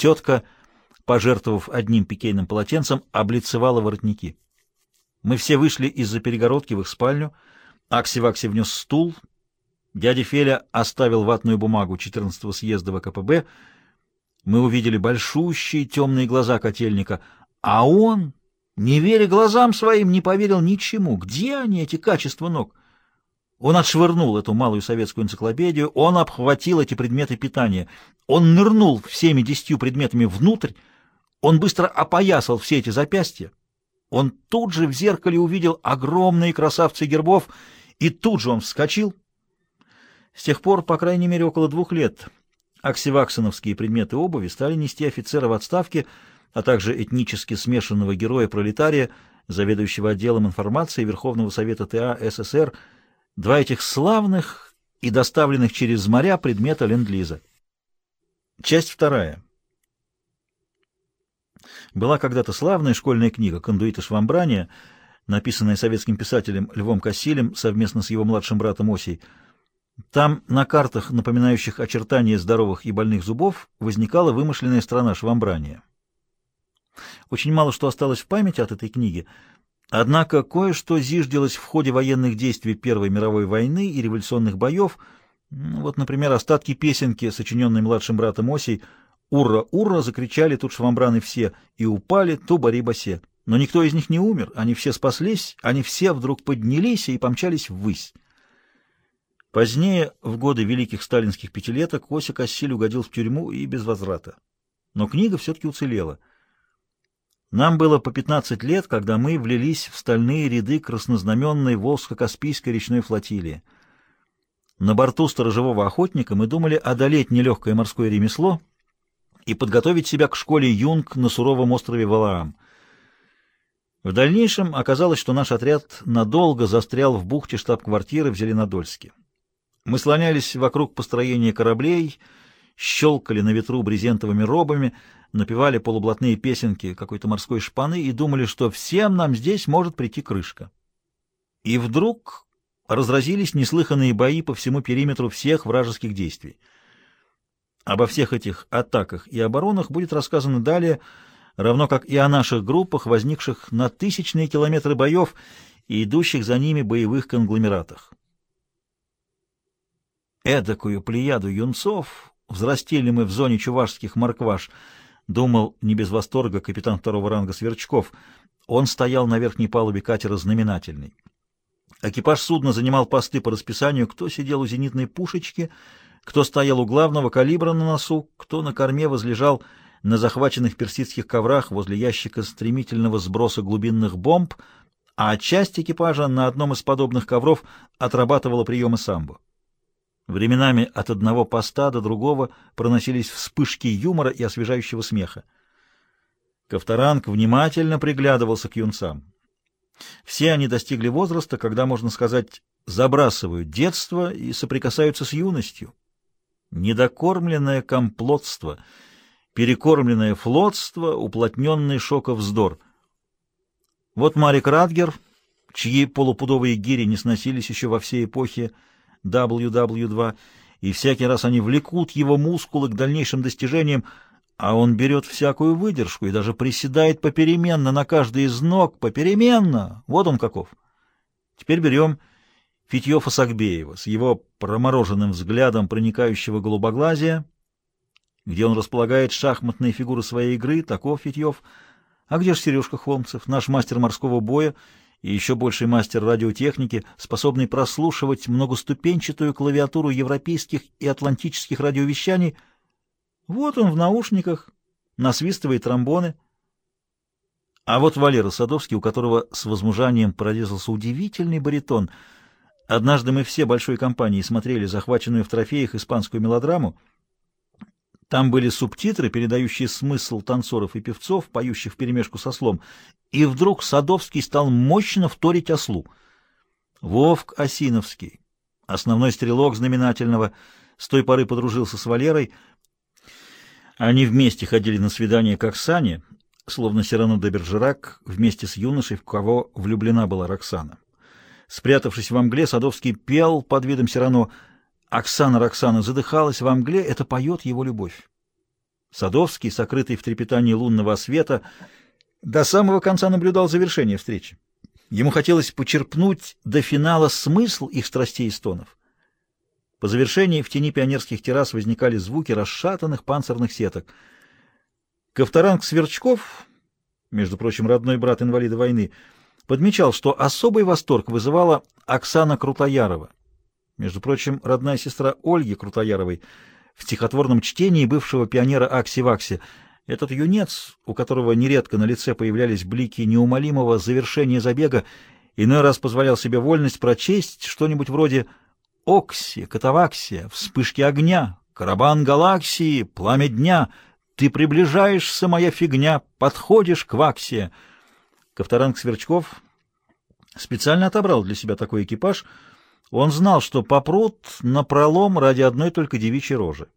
Тетка, пожертвовав одним пикейным полотенцем, облицевала воротники. Мы все вышли из-за перегородки в их спальню. Акси-Вакси внес стул. Дядя Феля оставил ватную бумагу 14-го съезда ВКПБ. Мы увидели большущие темные глаза котельника, а он, не веря глазам своим, не поверил ничему. Где они, эти качества ног? Он отшвырнул эту малую советскую энциклопедию, он обхватил эти предметы питания, он нырнул всеми десятью предметами внутрь, он быстро опоясал все эти запястья. Он тут же в зеркале увидел огромные красавцы гербов, и тут же он вскочил. С тех пор, по крайней мере, около двух лет, аксиваксоновские предметы обуви стали нести офицера в отставке, а также этнически смешанного героя-пролетария, заведующего отделом информации Верховного Совета ТА СССр, два этих славных и доставленных через моря предмета Ленд-Лиза. Часть вторая. Была когда-то славная школьная книга «Кондуиты швамбрания», написанная советским писателем Львом Кассилем совместно с его младшим братом Осей. Там на картах, напоминающих очертания здоровых и больных зубов, возникала вымышленная страна швамбрания. Очень мало что осталось в памяти от этой книги, однако кое-что зиждилось в ходе военных действий Первой мировой войны и революционных боев, вот, например, остатки песенки, сочиненной младшим братом Осей «Ура, ура!» закричали тут швамбраны все, и упали туба-рибасе. Но никто из них не умер, они все спаслись, они все вдруг поднялись и помчались ввысь. Позднее, в годы великих сталинских пятилеток, Ося Кассиль угодил в тюрьму и без возврата. Но книга все-таки уцелела. Нам было по 15 лет, когда мы влились в стальные ряды краснознаменной Волжско-Каспийской речной флотилии. На борту сторожевого охотника мы думали одолеть нелегкое морское ремесло и подготовить себя к школе юнг на суровом острове Валаам. В дальнейшем оказалось, что наш отряд надолго застрял в бухте штаб-квартиры в Зеленодольске. Мы слонялись вокруг построения кораблей, щелкали на ветру брезентовыми робами, напевали полублатные песенки какой-то морской шпаны и думали, что всем нам здесь может прийти крышка. И вдруг разразились неслыханные бои по всему периметру всех вражеских действий. Обо всех этих атаках и оборонах будет рассказано далее, равно как и о наших группах, возникших на тысячные километры боев и идущих за ними боевых конгломератах. Эдакую плеяду юнцов взрастили мы в зоне чувашских моркваш, думал не без восторга капитан второго ранга Сверчков. Он стоял на верхней палубе катера знаменательный. Экипаж судна занимал посты по расписанию, кто сидел у зенитной пушечки, кто стоял у главного калибра на носу, кто на корме возлежал на захваченных персидских коврах возле ящика стремительного сброса глубинных бомб, а часть экипажа на одном из подобных ковров отрабатывала приемы самбо. Временами от одного поста до другого проносились вспышки юмора и освежающего смеха. Ковторанг внимательно приглядывался к юнцам. Все они достигли возраста, когда, можно сказать, забрасывают детство и соприкасаются с юностью. Недокормленное комплотство, перекормленное флотство, уплотненный шоковздор. Вот Марик Радгер, чьи полупудовые гири не сносились еще во всей эпохе WW2, и всякий раз они влекут его мускулы к дальнейшим достижениям, а он берет всякую выдержку и даже приседает попеременно на каждый из ног, попеременно. Вот он каков. Теперь берем Фитьёфа Сагбеева с его промороженным взглядом проникающего голубоглазия, где он располагает шахматные фигуры своей игры, таков Фитьев. А где же Сережка Холмцев, наш мастер морского боя и еще больший мастер радиотехники, способный прослушивать многоступенчатую клавиатуру европейских и атлантических радиовещаний — вот он в наушниках, насвистывает тромбоны. А вот Валера Садовский, у которого с возмужанием прорезался удивительный баритон. Однажды мы все большой компанией смотрели захваченную в трофеях испанскую мелодраму. Там были субтитры, передающие смысл танцоров и певцов, поющих вперемешку со слом. И вдруг Садовский стал мощно вторить ослу. Вовк Осиновский, основной стрелок знаменательного, с той поры подружился с Валерой — они вместе ходили на свидание как сани, словно Сирано де Бержерак вместе с юношей, в кого влюблена была Роксана. Спрятавшись в мгле, Садовский пел под видом Сирано. Оксана Роксана задыхалась в мгле, это поет его любовь. Садовский, сокрытый в трепетании лунного света, до самого конца наблюдал завершение встречи. Ему хотелось почерпнуть до финала смысл их страстей и стонов. По завершении в тени пионерских террас возникали звуки расшатанных панцирных сеток. Ковторанг Сверчков, между прочим, родной брат инвалида войны, подмечал, что особый восторг вызывала Оксана Крутоярова, между прочим, родная сестра Ольги Крутояровой, в стихотворном чтении бывшего пионера Акси-Вакси. Этот юнец, у которого нередко на лице появлялись блики неумолимого завершения забега, иной раз позволял себе вольность прочесть что-нибудь вроде «Окси, Катаваксия, вспышки огня, карабан галаксии, пламя дня, ты приближаешься, моя фигня, подходишь к Ваксия». Ковторанг Сверчков специально отобрал для себя такой экипаж — он знал, что попрут на пролом ради одной только девичьей рожи.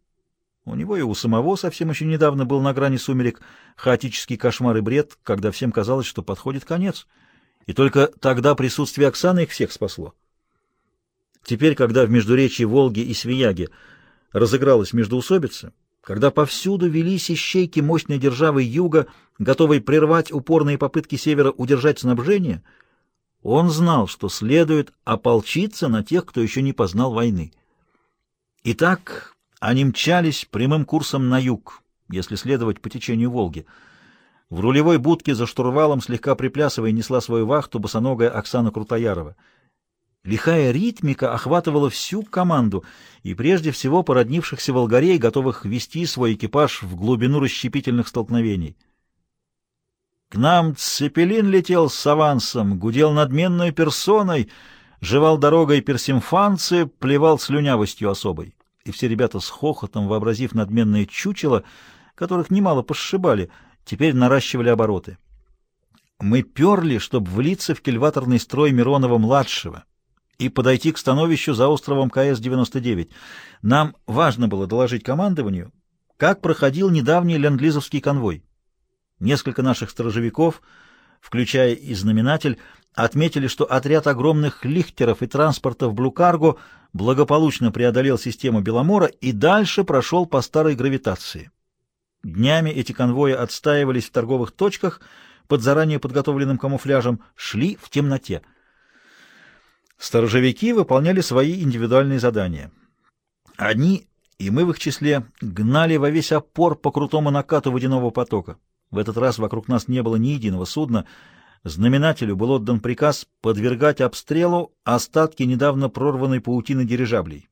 У него и у самого совсем еще недавно был на грани сумерек хаотический кошмар и бред, когда всем казалось, что подходит конец. И только тогда присутствие Оксаны их всех спасло. Теперь, когда в междуречии Волги и Свияги разыгралась междоусобица, когда повсюду велись ищейки мощной державы Юга, готовой прервать упорные попытки Севера удержать снабжение — он знал, что следует ополчиться на тех, кто еще не познал войны. Итак, они мчались прямым курсом на юг, если следовать по течению Волги. В рулевой будке за штурвалом, слегка приплясывая, несла свою вахту босоногая Оксана Крутоярова. Лихая ритмика охватывала всю команду и прежде всего породнившихся волгарей, готовых вести свой экипаж в глубину расщепительных столкновений. К нам Цепелин летел с авансом, гудел надменной персоной, жевал дорогой персимфанцы, плевал слюнявостью особой. И все ребята с хохотом, вообразив надменное чучело, которых немало пошибали, теперь наращивали обороты. Мы перли, чтобы влиться в кильваторный строй Миронова-младшего и подойти к становищу за островом КС-99. Нам важно было доложить командованию, как проходил недавний ленд-лизовский конвой. Несколько наших сторожевиков, включая и знаменатель, отметили, что отряд огромных лихтеров и транспортов Блукарго благополучно преодолел систему Беломора и дальше прошел по старой гравитации. Днями эти конвои отстаивались в торговых точках под заранее подготовленным камуфляжем, шли в темноте. Сторожевики выполняли свои индивидуальные задания. Они, и мы в их числе, гнали во весь опор по крутому накату водяного потока. В этот раз вокруг нас не было ни единого судна. Знаменателю был отдан приказ подвергать обстрелу остатки недавно прорванной паутины дирижаблей.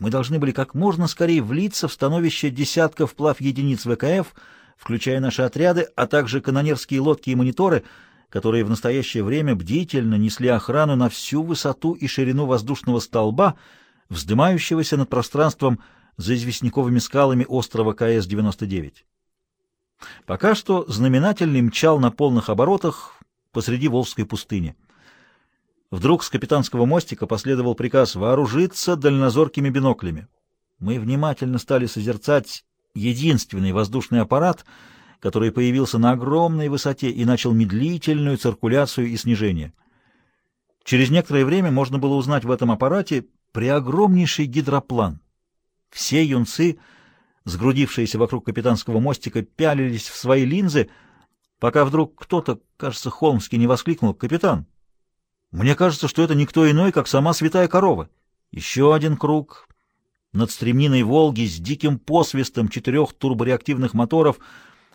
Мы должны были как можно скорее влиться в становище десятков плав единиц ВКФ, включая наши отряды, а также канонерские лодки и мониторы, которые в настоящее время бдительно несли охрану на всю высоту и ширину воздушного столба, вздымающегося над пространством за известняковыми скалами острова КС-99. Пока что знаменательный мчал на полных оборотах посреди Волжской пустыни. Вдруг с капитанского мостика последовал приказ вооружиться дальнозоркими биноклями. Мы внимательно стали созерцать единственный воздушный аппарат, который появился на огромной высоте и начал медлительную циркуляцию и снижение. Через некоторое время можно было узнать в этом аппарате преогромнейший гидроплан. Все юнцы — сгрудившиеся вокруг капитанского мостика, пялились в свои линзы, пока вдруг кто-то, кажется, Холмский не воскликнул «Капитан, мне кажется, что это никто иной, как сама святая корова». Еще один круг. Над стремниной «Волги» с диким посвистом четырех турбореактивных моторов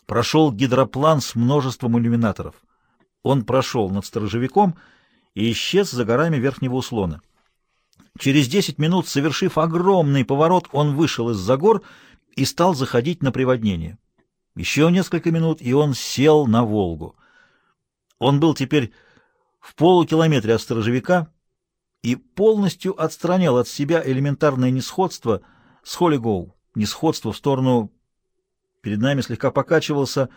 прошел гидроплан с множеством иллюминаторов. Он прошел над сторожевиком и исчез за горами верхнего услона. Через десять минут, совершив огромный поворот, он вышел из-за гор и стал заходить на приводнение. Еще несколько минут, и он сел на Волгу. Он был теперь в полукилометре от сторожевика и полностью отстранял от себя элементарное несходство с Холлигоу, несходство в сторону... Перед нами слегка покачивался